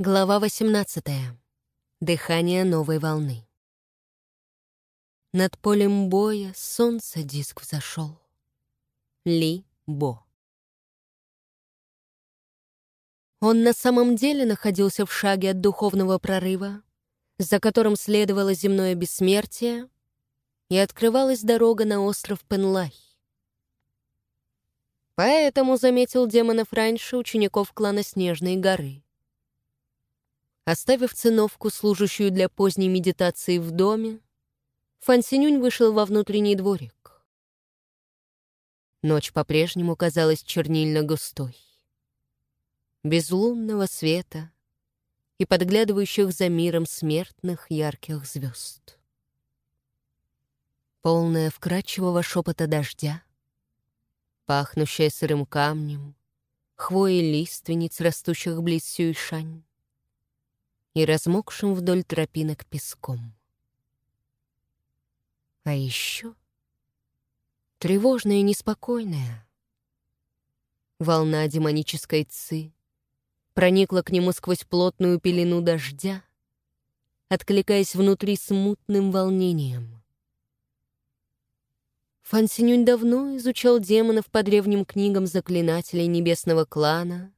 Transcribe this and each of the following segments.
Глава 18. Дыхание новой волны. Над полем боя солнце диск взошел. Ли Бо. Он на самом деле находился в шаге от духовного прорыва, за которым следовало земное бессмертие, и открывалась дорога на остров Пенлай. Поэтому заметил демонов раньше учеников клана Снежной горы — Оставив циновку, служащую для поздней медитации в доме, Фансинюнь вышел во внутренний дворик. Ночь по-прежнему казалась чернильно-густой. Без лунного света и подглядывающих за миром смертных ярких звезд. Полная вкрадчивого шепота дождя, пахнущая сырым камнем, хвоей лиственниц, растущих близ Сюйшань, и размокшим вдоль тропинок песком. А еще тревожная и неспокойная. Волна демонической ци проникла к нему сквозь плотную пелену дождя, откликаясь внутри смутным волнением. Фан Синюнь давно изучал демонов по древним книгам заклинателей небесного клана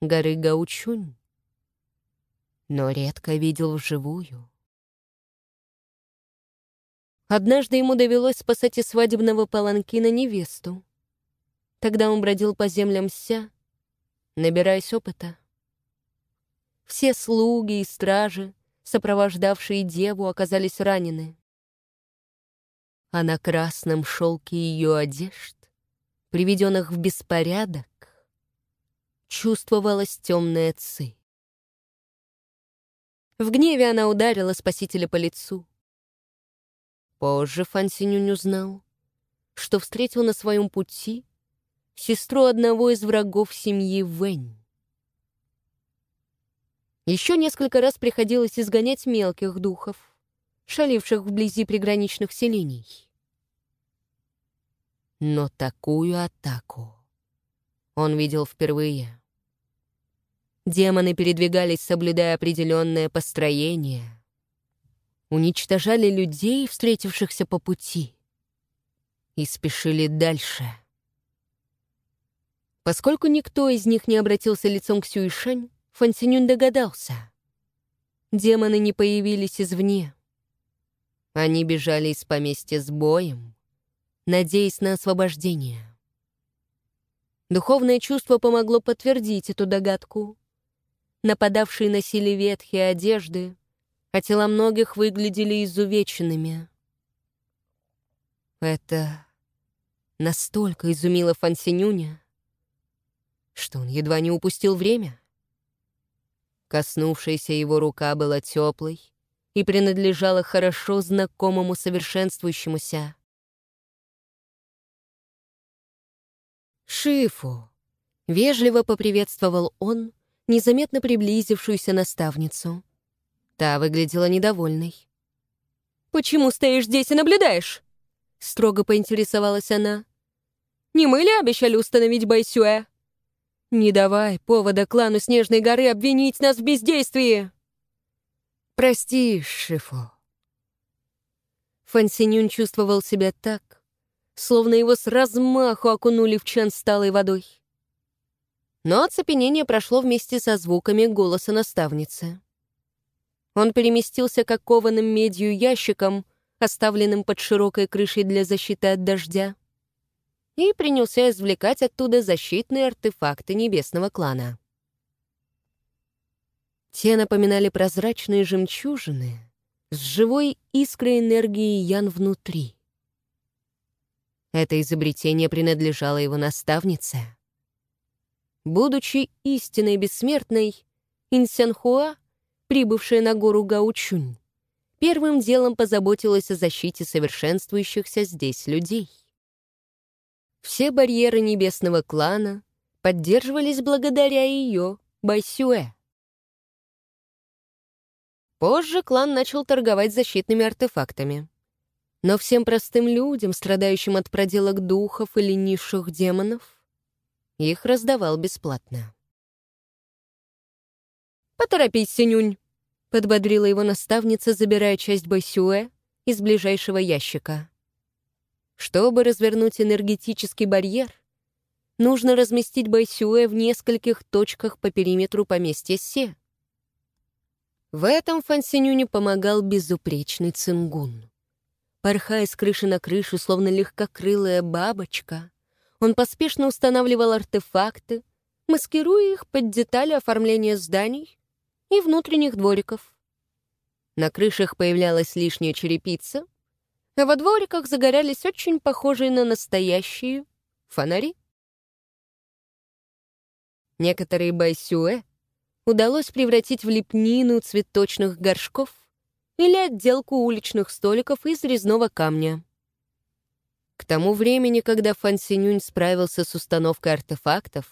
горы Гаучунь но редко видел вживую. Однажды ему довелось спасать из свадебного паланкина невесту. Тогда он бродил по землям Ся, набираясь опыта. Все слуги и стражи, сопровождавшие деву, оказались ранены. А на красном шелке ее одежд, приведенных в беспорядок, чувствовалась темная ци. В гневе она ударила спасителя по лицу. Позже Фан Синюнь узнал, что встретил на своем пути сестру одного из врагов семьи Вэнь. Еще несколько раз приходилось изгонять мелких духов, шаливших вблизи приграничных селений. Но такую атаку он видел впервые. Демоны передвигались, соблюдая определенное построение. Уничтожали людей, встретившихся по пути. И спешили дальше. Поскольку никто из них не обратился лицом к Сюишань, Фансинюн догадался. Демоны не появились извне. Они бежали из поместья с боем, надеясь на освобождение. Духовное чувство помогло подтвердить эту догадку — Нападавшие носили ветхие одежды, а тела многих выглядели изувеченными. Это настолько изумило Фансинюня, что он едва не упустил время. Коснувшаяся его рука была теплой и принадлежала хорошо знакомому совершенствующемуся. «Шифу!» — вежливо поприветствовал он, незаметно приблизившуюся наставницу. Та выглядела недовольной. «Почему стоишь здесь и наблюдаешь?» Строго поинтересовалась она. «Не мы ли обещали установить Байсюэ?» «Не давай повода клану Снежной горы обвинить нас в бездействии!» «Прости, Шифу». Фан Синюн чувствовал себя так, словно его с размаху окунули в чан с талой водой. Но оцепенение прошло вместе со звуками голоса наставницы. Он переместился к окованным медью ящикам, оставленным под широкой крышей для защиты от дождя, и принялся извлекать оттуда защитные артефакты небесного клана. Те напоминали прозрачные жемчужины с живой искрой энергии Ян внутри. Это изобретение принадлежало его наставнице — Будучи истинной бессмертной, Инсянхуа, прибывшая на гору Гаучунь, первым делом позаботилась о защите совершенствующихся здесь людей. Все барьеры небесного клана поддерживались благодаря ее, Байсюэ. Позже клан начал торговать защитными артефактами. Но всем простым людям, страдающим от проделок духов или низших демонов, их раздавал бесплатно. «Поторопись, Синюнь», — подбодрила его наставница, забирая часть Байсюэ из ближайшего ящика. Чтобы развернуть энергетический барьер, нужно разместить Байсюэ в нескольких точках по периметру поместья Се. В этом Фансинюне помогал безупречный цингун. Порхая с крыши на крышу, словно легкокрылая бабочка, он поспешно устанавливал артефакты, маскируя их под детали оформления зданий и внутренних двориков. На крышах появлялась лишняя черепица, а во двориках загорялись очень похожие на настоящие фонари. Некоторые байсюэ удалось превратить в лепнину цветочных горшков или отделку уличных столиков из резного камня. К тому времени, когда Фан Синюнь справился с установкой артефактов,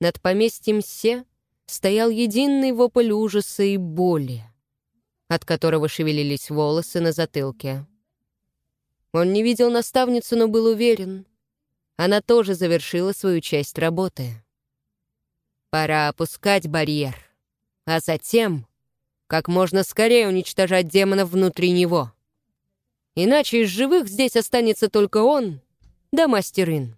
над поместьем Се стоял единый вопль ужаса и боли, от которого шевелились волосы на затылке. Он не видел наставницу, но был уверен, она тоже завершила свою часть работы. Пора опускать барьер, а затем как можно скорее уничтожать демонов внутри него. Иначе из живых здесь останется только он, да мастер Ин.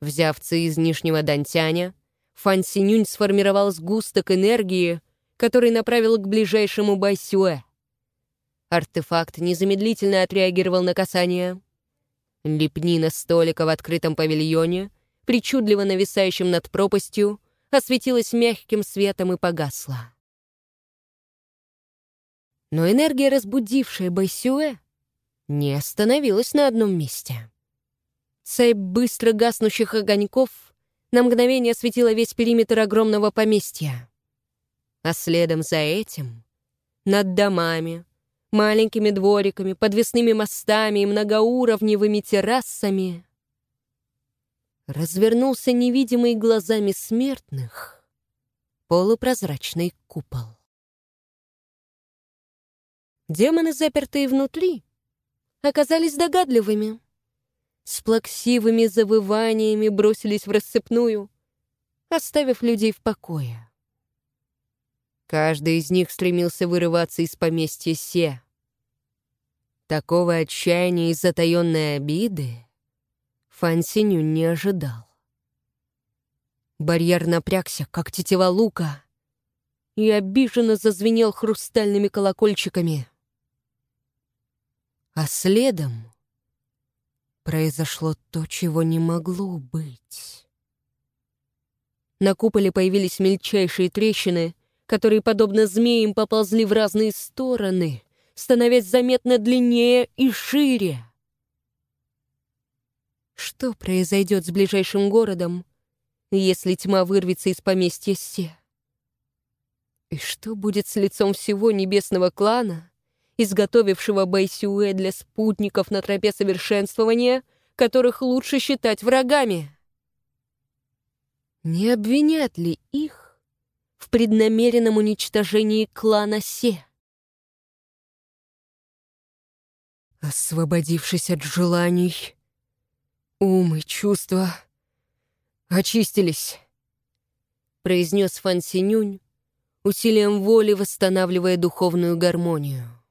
Взяв ци из нижнего Дантяня, Фан Синюнь сформировал сгусток энергии, который направил к ближайшему Байсюэ. Артефакт незамедлительно отреагировал на касание. Лепнина столика в открытом павильоне, причудливо нависающем над пропастью, осветилась мягким светом и погасла. Но энергия, разбудившая Байсюэ, не остановилась на одном месте. Цепь быстро гаснущих огоньков на мгновение осветила весь периметр огромного поместья. А следом за этим над домами, маленькими двориками, подвесными мостами и многоуровневыми террасами развернулся невидимый глазами смертных полупрозрачный купол. Демоны, запертые внутри, оказались догадливыми. С плаксивыми завываниями бросились в рассыпную, оставив людей в покое. Каждый из них стремился вырываться из поместья Се. Такого отчаяния и затаенной обиды Фан Синю не ожидал. Барьер напрягся, как тетива лука, и обиженно зазвенел хрустальными колокольчиками. А следом произошло то, чего не могло быть. На куполе появились мельчайшие трещины, которые, подобно змеям, поползли в разные стороны, становясь заметно длиннее и шире. Что произойдет с ближайшим городом, если тьма вырвется из поместья Се? И что будет с лицом всего небесного клана, изготовившего Байсюэ для спутников на тропе совершенствования, которых лучше считать врагами? Не обвинят ли их в преднамеренном уничтожении клана Се? Освободившись от желаний, Ум и чувства очистились, произнес Фан Синюнь, усилием воли восстанавливая духовную гармонию.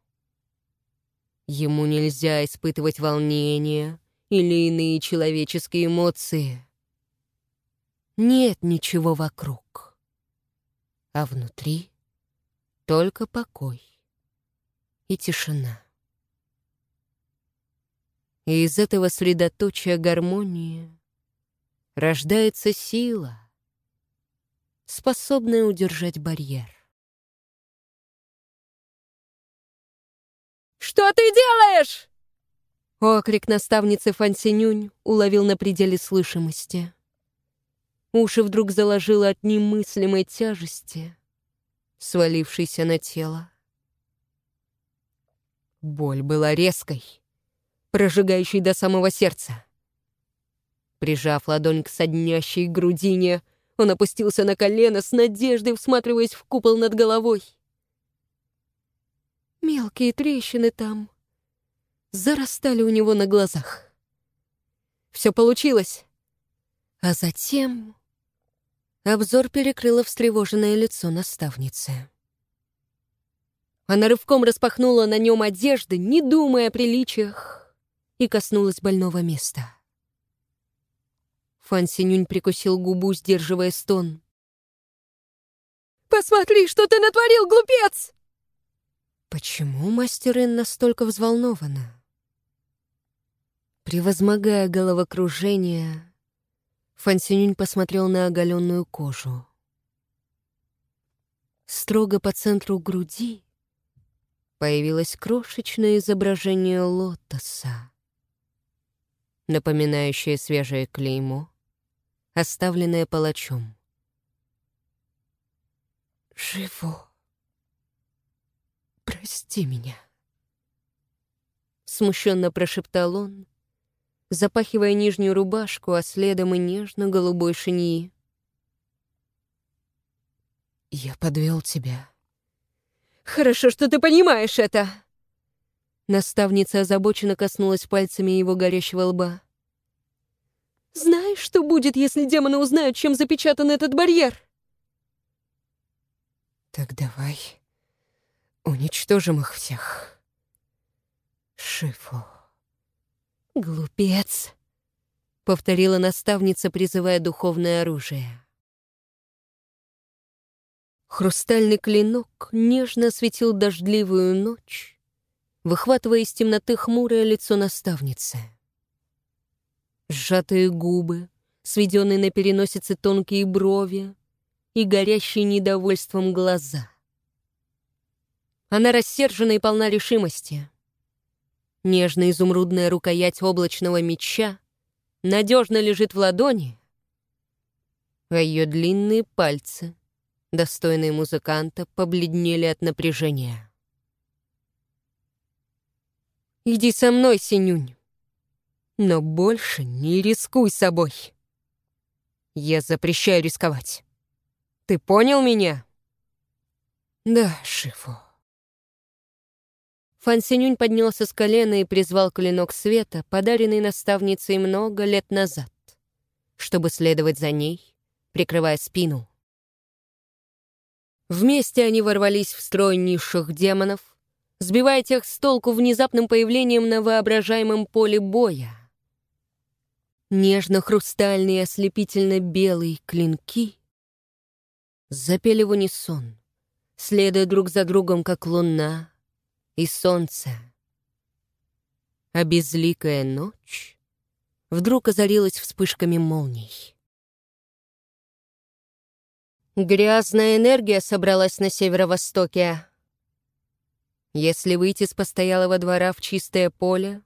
Ему нельзя испытывать волнение или иные человеческие эмоции. Нет ничего вокруг, а внутри только покой и тишина. И из этого средоточия гармонии рождается сила, способная удержать барьер. «Что ты делаешь?» Окрик наставницы Фансинюнь уловил на пределе слышимости. Уши вдруг заложило от немыслимой тяжести, свалившейся на тело. Боль была резкой прожигающий до самого сердца. Прижав ладонь к соднящей грудине, он опустился на колено с надеждой, всматриваясь в купол над головой. Мелкие трещины там зарастали у него на глазах. Все получилось. А затем Обзор перекрыло встревоженное лицо наставницы. Она рывком распахнула на нем одежды, не думая о приличиях, и коснулась больного места. Фан Синюнь прикусил губу, сдерживая стон. «Посмотри, что ты натворил, глупец!» Почему мастер Ин настолько взволнована? Превозмогая головокружение, Фансинюнь посмотрел на оголенную кожу. Строго по центру груди появилось крошечное изображение лотоса, напоминающее свежее клеймо, оставленное палачом. «Живо! Прости меня!» Смущенно прошептал он, запахивая нижнюю рубашку, а следом и нежно-голубой шиньи. «Я подвел тебя». «Хорошо, что ты понимаешь это!» Наставница озабоченно коснулась пальцами его горящего лба. «Знаешь, что будет, если демоны узнают, чем запечатан этот барьер?» «Так давай уничтожим их всех. Шифу». «Глупец!» — повторила наставница, призывая духовное оружие. Хрустальный клинок нежно осветил дождливую ночь, выхватывая из темноты хмурое лицо наставницы. Сжатые губы, сведенные на переносице тонкие брови и горящие недовольством глаза. Она рассержена и полна решимости. Нежная изумрудная рукоять облачного меча надежно лежит в ладони, а ее длинные пальцы, достойные музыканта, побледнели от напряжения. «Иди со мной, Синюнь, но больше не рискуй собой. Я запрещаю рисковать. Ты понял меня?» «Да, Шифу». Фан Синюнь поднялся с колена и призвал клинок света, подаренный наставницей много лет назад, чтобы следовать за ней, прикрывая спину. Вместе они ворвались в строй низших демонов, сбивая тех с толку внезапным появлением на воображаемом поле боя. Нежно-хрустальные ослепительно-белые клинки запели в унисон, следуя друг за другом, как луна, и солнце. А безликая ночь вдруг озарилась вспышками молний. Грязная энергия собралась на северо-востоке. Если выйти с постоялого двора в чистое поле,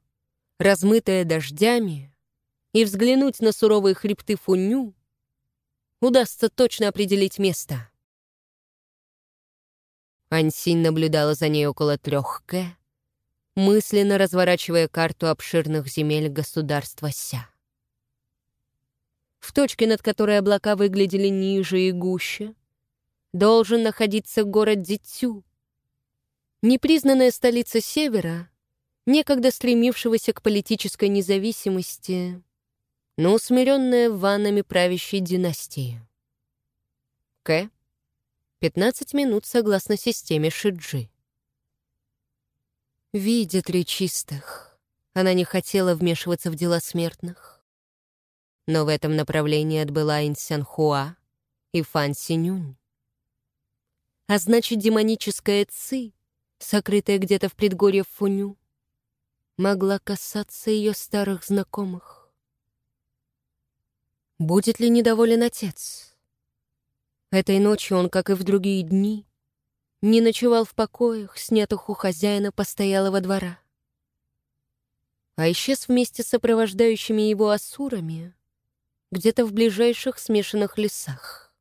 размытое дождями, и взглянуть на суровые хребты Фуню, удастся точно определить место. Ансинь наблюдала за ней около трех К, мысленно разворачивая карту обширных земель государства Ся. В точке, над которой облака выглядели ниже и гуще, должен находиться город Дитю, непризнанная столица Севера, некогда стремившегося к политической независимости, но усмиренная ванами правящей династии. К 15 минут согласно системе Шиджи. Видя три чистых, она не хотела вмешиваться в дела смертных. Но в этом направлении отбыла Инсянхуа и Фан Синюнь. А значит, демоническая Ци, сокрытая где-то в предгорье Фуню, могла касаться ее старых знакомых. Будет ли недоволен отец? Этой ночью он, как и в другие дни, не ночевал в покоях, снятых у хозяина постоялого двора, а исчез вместе с сопровождающими его асурами где-то в ближайших смешанных лесах.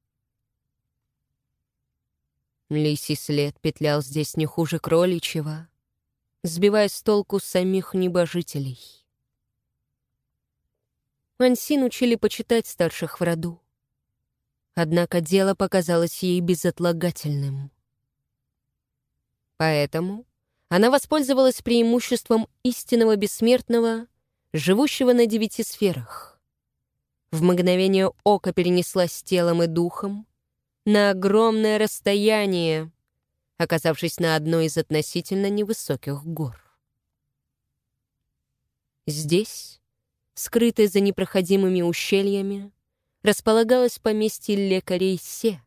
Лисий след петлял здесь не хуже кроличьего, сбивая с толку самих небожителей. Ансин учили почитать старших в роду. Однако дело показалось ей безотлагательным. Поэтому она воспользовалась преимуществом истинного бессмертного, живущего на девяти сферах. в мгновение ока перенеслась телом и духом на огромное расстояние, оказавшись на одной из относительно невысоких гор. Здесь, скрытое за непроходимыми ущельями, располагалось поместье лекарей Се,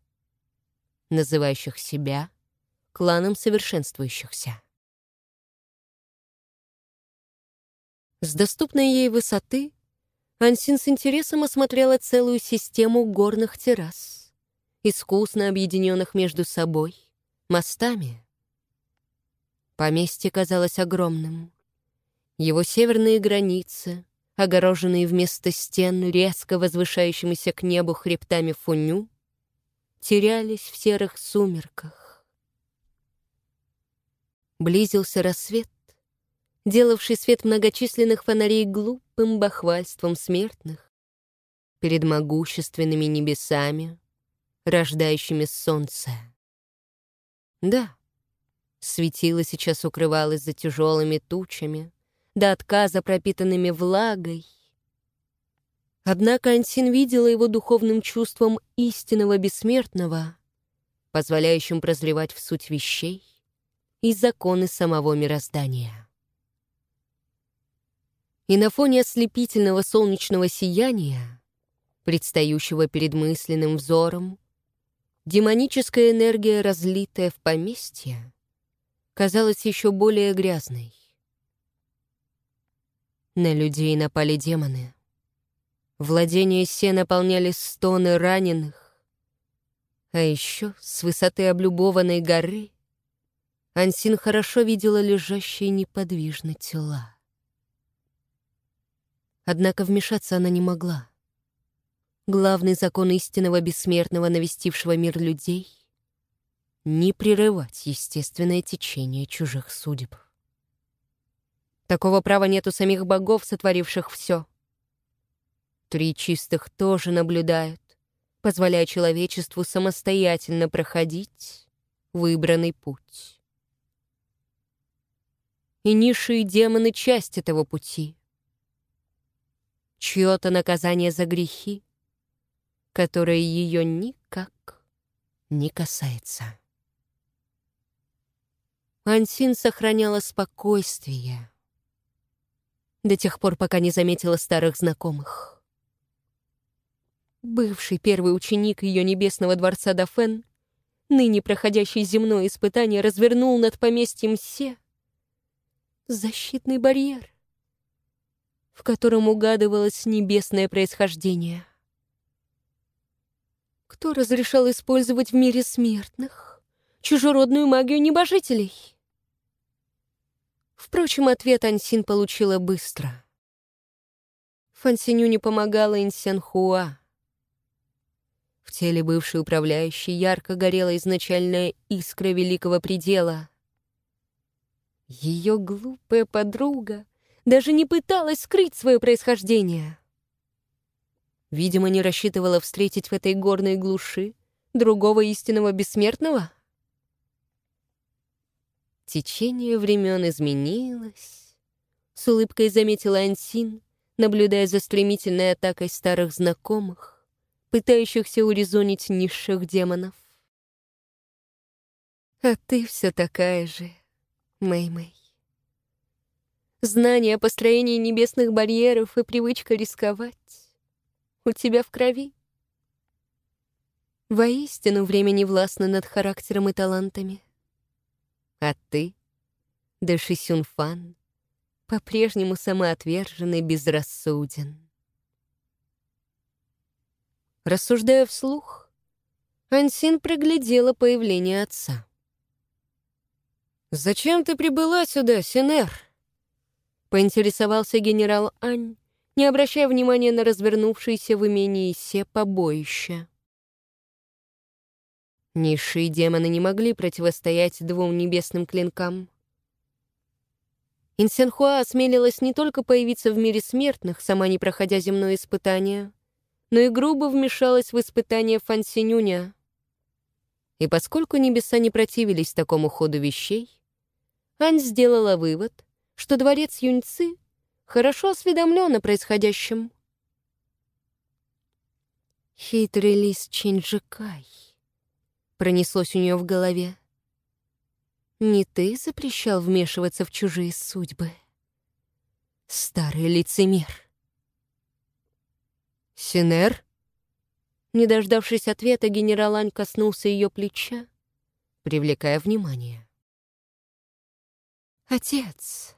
называющих себя кланом совершенствующихся. С доступной ей высоты Ансин с интересом осмотрела целую систему горных террас, искусно объединенных между собой мостами. Поместье казалось огромным. Его северные границы, огороженные вместо стен резко возвышающимися к небу хребтами фуню, терялись в серых сумерках. Близился рассвет, делавший свет многочисленных фонарей глупым бахвальством смертных перед могущественными небесами, рождающими солнце. Да, светило сейчас укрывалось за тяжелыми тучами, до отказа пропитанными влагой. Однако Ансин видела его духовным чувством истинного бессмертного, позволяющим прозревать в суть вещей и законы самого мироздания. И на фоне ослепительного солнечного сияния, предстающего перед мысленным взором, демоническая энергия, разлитая в поместье, казалась еще более грязной. На людей напали демоны. Владения Се наполняли стоны раненых. А еще с высоты облюбованной горы Ансин хорошо видела лежащие неподвижно тела. Однако вмешаться она не могла. Главный закон истинного бессмертного, навестившего мир людей — не прерывать естественное течение чужих судеб. Такого права нет у самих богов, сотворивших все. Три чистых тоже наблюдают, позволяя человечеству самостоятельно проходить выбранный путь. И низшие демоны — часть этого пути. Чье-то наказание за грехи, которое ее никак не касается. Ансин сохраняла спокойствие, до тех пор, пока не заметила старых знакомых. Бывший первый ученик ее небесного дворца Дафен, ныне проходящий земное испытание, развернул над поместьем Се защитный барьер, в котором угадывалось небесное происхождение. Кто разрешал использовать в мире смертных чужеродную магию небожителей? Впрочем, ответ Ансин получила быстро. Фансиню не помогала Инсянхуа. В теле бывшей управляющей ярко горела изначальная искра великого предела. Ее глупая подруга даже не пыталась скрыть свое происхождение. Видимо, не рассчитывала встретить в этой горной глуши другого истинного бессмертного — Течение времен изменилось. С улыбкой заметила Ансин, наблюдая за стремительной атакой старых знакомых, пытающихся урезонить низших демонов. А ты все такая же, Мэй-Мэй. Знание о построении небесных барьеров и привычка рисковать у тебя в крови. Воистину, время не властно над характером и талантами. А ты, Дэши Сюнфан, по-прежнему самоотверженный безрассуден. Рассуждая вслух, Ансин проглядела появление отца. «Зачем ты прибыла сюда, Синер?» — поинтересовался генерал Ань, не обращая внимания на развернувшееся в имении побоище. Низшие демоны не могли противостоять двум небесным клинкам. Инсенхуа осмелилась не только появиться в мире смертных, сама не проходя земное испытание, но и грубо вмешалась в испытание Фансинюня. И поскольку небеса не противились такому ходу вещей, Ань сделала вывод, что дворец Юньцы хорошо осведомлен о происходящем. Хитрый лис Чинджикай. Пронеслось у нее в голове. Не ты запрещал вмешиваться в чужие судьбы. Старый лицемер. Синер? Не дождавшись ответа, генерал Ань коснулся ее плеча, привлекая внимание. «Отец!»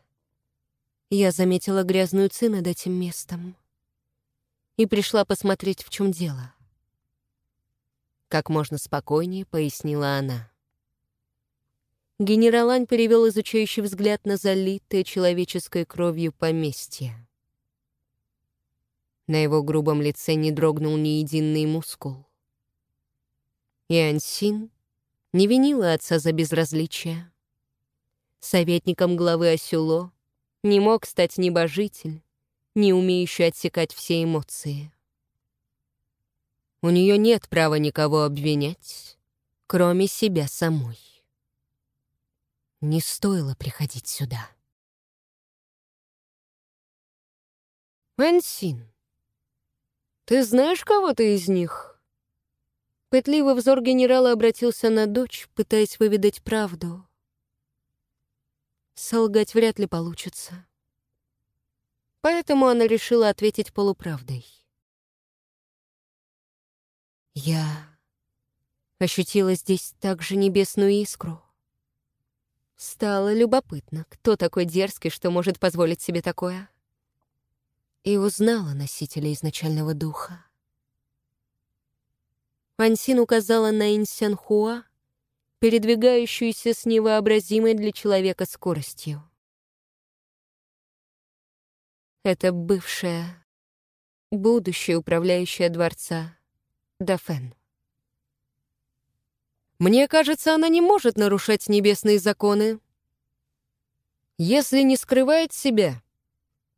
Я заметила грязную ци над этим местом и пришла посмотреть, в чем дело. Как можно спокойнее пояснила она. Генерал Ань перевел изучающий взгляд на залитое человеческой кровью поместье. На его грубом лице не дрогнул ни единый мускул. И Ансин не винила отца за безразличие. Советником главы Осюло не мог стать небожитель, не умеющий отсекать все эмоции. У нее нет права никого обвинять, кроме себя самой. Не стоило приходить сюда. Ансин, ты знаешь кого-то из них? Пытливый взор генерала обратился на дочь, пытаясь выведать правду. Солгать вряд ли получится. Поэтому она решила ответить полуправдой. Я ощутила здесь также небесную искру. Стало любопытно, кто такой дерзкий, что может позволить себе такое. И узнала носителя изначального духа. Ансин указала на Инсянхуа, передвигающуюся с невообразимой для человека скоростью. Это бывшая, будущая управляющая дворца Дафен. Мне кажется, она не может нарушать небесные законы. Если не скрывает себя,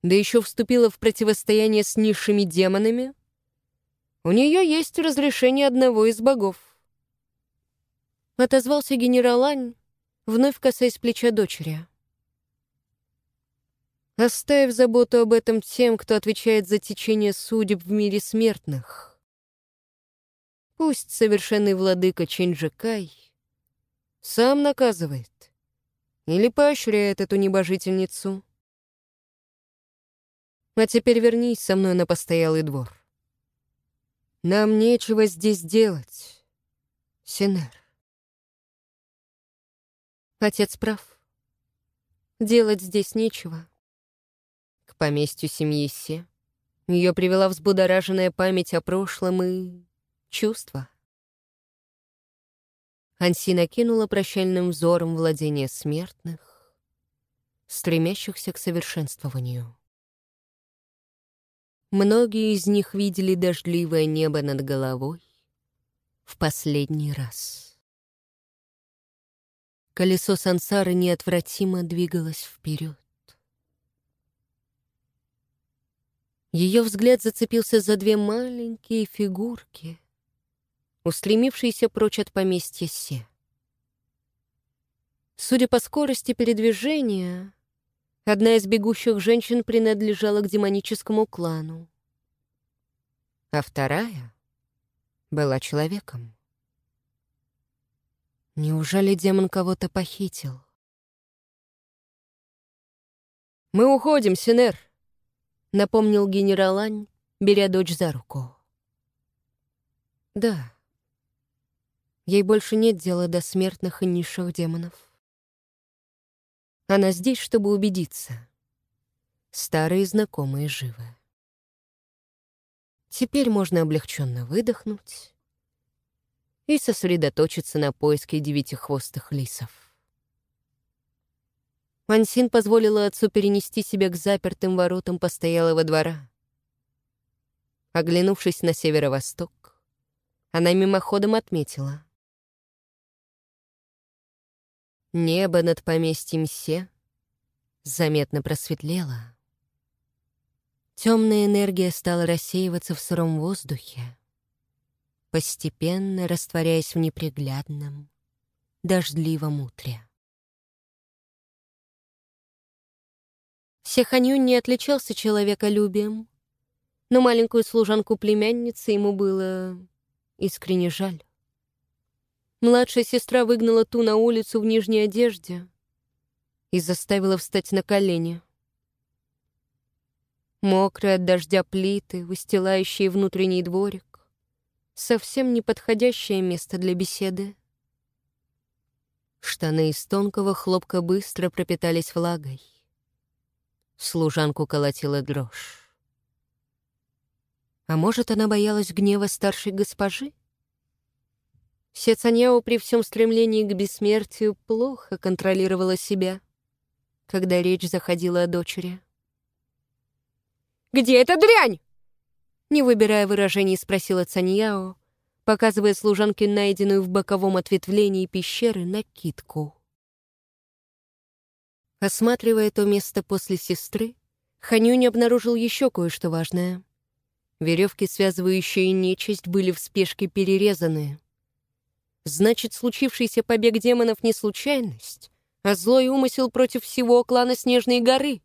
да еще вступила в противостояние с низшими демонами, у нее есть разрешение одного из богов. Отозвался генерал Ань, вновь касаясь плеча дочери. Оставив заботу об этом тем, кто отвечает за течение судеб в мире смертных. Пусть совершенный владыка Чинджикай сам наказывает или поощряет эту небожительницу. А теперь вернись со мной на постоялый двор. Нам нечего здесь делать, Синер. Отец прав. Делать здесь нечего. К поместью семьи Се ее привела взбудораженная память о прошлом и чувства. Анси накинула прощальным взором владения смертных, стремящихся к совершенствованию. Многие из них видели дождливое небо над головой в последний раз. Колесо сансары неотвратимо двигалось вперед. Ее взгляд зацепился за две маленькие фигурки, устремившиеся прочь от поместья Се. Судя по скорости передвижения, одна из бегущих женщин принадлежала к демоническому клану, а вторая была человеком. Неужели демон кого-то похитил? «Мы уходим, Синер», — напомнил генерал Ань, беря дочь за руку. «Да. Ей больше нет дела до смертных и низших демонов. Она здесь, чтобы убедиться. Старые знакомые живы. Теперь можно облегченно выдохнуть и сосредоточиться на поиске девятихвостых лисов. Мансин позволила отцу перенести себя к запертым воротам постоялого двора. Оглянувшись на северо-восток, она мимоходом отметила. Небо над поместьем Се заметно просветлело. Темная энергия стала рассеиваться в сыром воздухе постепенно растворяясь в неприглядном, дождливом утре. Сеханюнь не отличался человеколюбием, Но маленькую служанку-племянницы ему было искренне жаль. Младшая сестра выгнала ту на улицу в нижней одежде и заставила встать на колени. Мокрые от дождя плиты, выстилающие внутренний дворик. Совсем неподходящее место для беседы. Штаны из тонкого хлопка быстро пропитались влагой. Служанку колотила дрожь. А может, она боялась гнева старшей госпожи? Сецаньяо при всем стремлении к бессмертию плохо контролировала себя, когда речь заходила о дочери. «Где эта дрянь?» Не выбирая выражений, спросила Цаньяо, показывая служанке найденную в боковом ответвлении пещеры накидку. Осматривая то место после сестры, Ханюнь обнаружил еще кое-что важное. Веревки, связывающие нечисть, были в спешке перерезаны. Значит, случившийся побег демонов не случайность, а злой умысел против всего клана Снежной горы.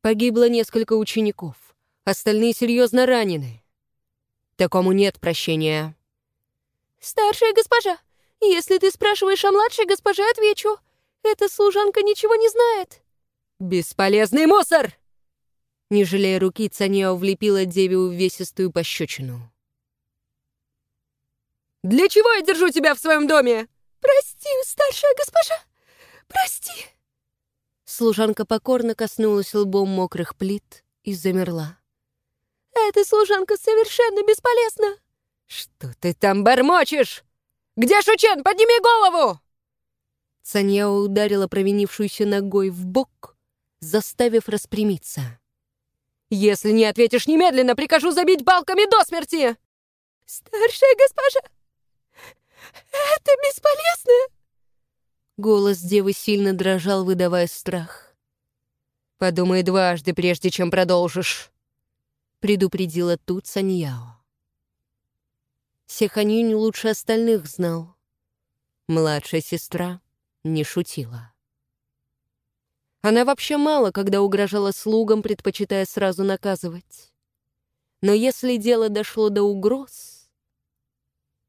Погибло несколько учеников, остальные серьезно ранены. Такому нет прощения. «Старшая госпожа, если ты спрашиваешь о младшей госпоже, отвечу. Эта служанка ничего не знает». «Бесполезный мусор!» Не жалея руки, Цаньяо влепила деве увесистую пощечину. Для чего я держу тебя в своем доме?» «Прости, старшая госпожа, прости!» Служанка покорно коснулась лбом мокрых плит и замерла. «Эта служанка совершенно бесполезна!» «Что ты там бормочешь? Где Шучен? Подними голову!» Цаньяо ударила провинившуюся ногой в бок, заставив распрямиться. «Если не ответишь немедленно, прикажу забить балками до смерти!» «Старшая госпожа, это бесполезно!» Голос девы сильно дрожал, выдавая страх. «Подумай дважды, прежде чем продолжишь», — предупредила тут Саньяо. Сеханюнь лучше остальных знал. Младшая сестра не шутила. Она вообще мало, когда угрожала слугам, предпочитая сразу наказывать. Но если дело дошло до угроз,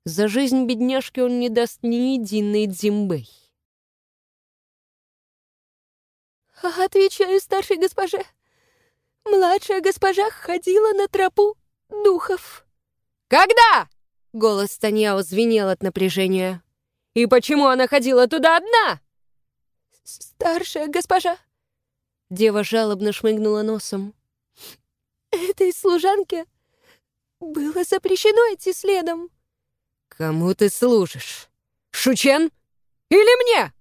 за жизнь бедняжки он не даст ни единой дзимбэй. «Отвечаю старшей госпоже. Младшая госпожа ходила на тропу духов». «Когда?» — голос Таньяо звенел от напряжения. «И почему она ходила туда одна?» «Старшая госпожа». Дева жалобно шмыгнула носом. «Этой служанке было запрещено идти следом». «Кому ты служишь? Шучен или мне?»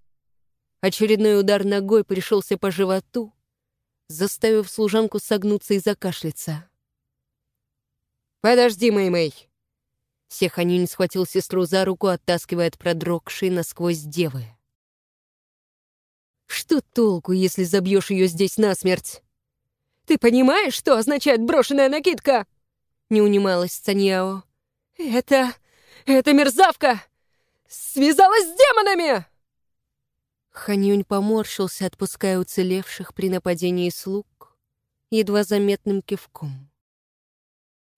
Очередной удар ногой пришелся по животу, заставив служанку согнуться и закашляться. «Подожди, Мэй-Мэй!» Сеханюнь схватил сестру за руку, оттаскивая от продрогшей насквозь девы. «Что толку, если забьешь ее здесь насмерть? Ты понимаешь, что означает брошенная накидка?» Не унималась Цаньяо. «Это... Эта мерзавка связалась с демонами!» Ханюнь поморщился, отпуская уцелевших при нападении слуг, едва заметным кивком.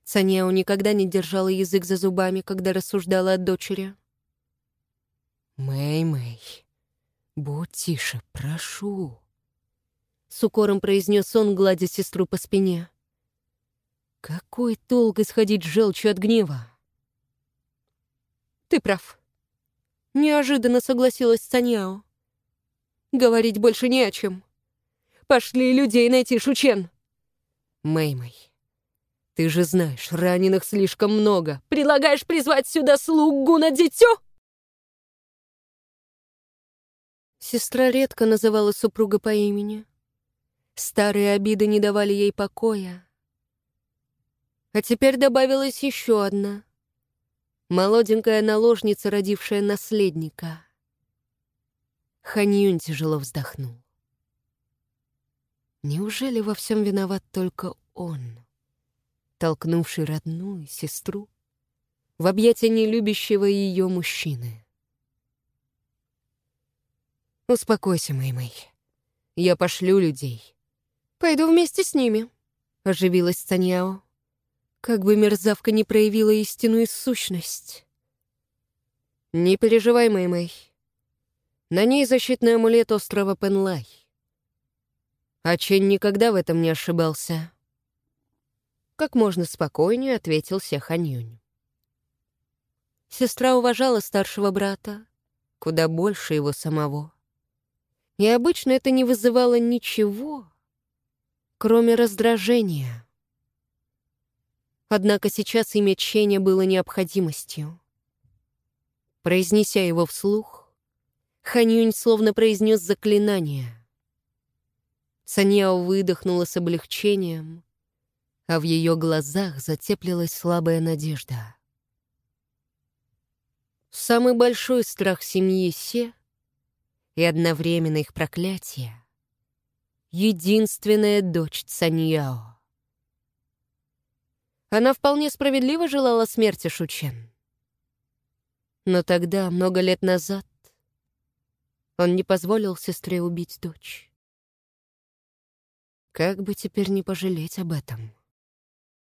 Цанео никогда не держала язык за зубами, когда рассуждала о дочери. «Мэй-Мэй, будь тише, прошу», — с укором произнес он, гладя сестру по спине. «Какой толк исходить желчью от гнева?» «Ты прав». Неожиданно согласилась Саньяо. «Говорить больше не о чем. Пошли людей найти Шучен». «Мэй-Мэй, ты же знаешь, раненых слишком много. Предлагаешь призвать сюда слугу на дитё?» Сестра редко называла супруга по имени. Старые обиды не давали ей покоя. А теперь добавилась еще одна — молоденькая наложница, родившая наследника. Ханьюнь тяжело вздохнул. Неужели во всем виноват только он, толкнувший родную сестру в объятия нелюбящего ее мужчины? «Успокойся, Мэй-Мэй. Я пошлю людей». «Пойду вместе с ними». — оживилась Саньяо. «Как бы мерзавка не проявила истинную сущность». «Не переживай, Мэй-Мэй. На ней защитный амулет острова Пенлай. А Чен никогда в этом не ошибался». Как можно спокойнее ответил Сеханьюнь. Сестра уважала старшего брата, куда больше его самого. И обычно это не вызывало ничего, кроме раздражения. Однако сейчас имя Ченя было необходимостью. Произнеся его вслух, Ханюнь словно произнес заклинание. Саньяо выдохнула с облегчением, а в ее глазах затеплилась слабая надежда. Самый большой страх семьи Се и одновременно их проклятие — единственная дочь Цаньяо. Она вполне справедливо желала смерти Шучен. Но тогда, много лет назад, он не позволил сестре убить дочь. Как бы теперь не пожалеть об этом?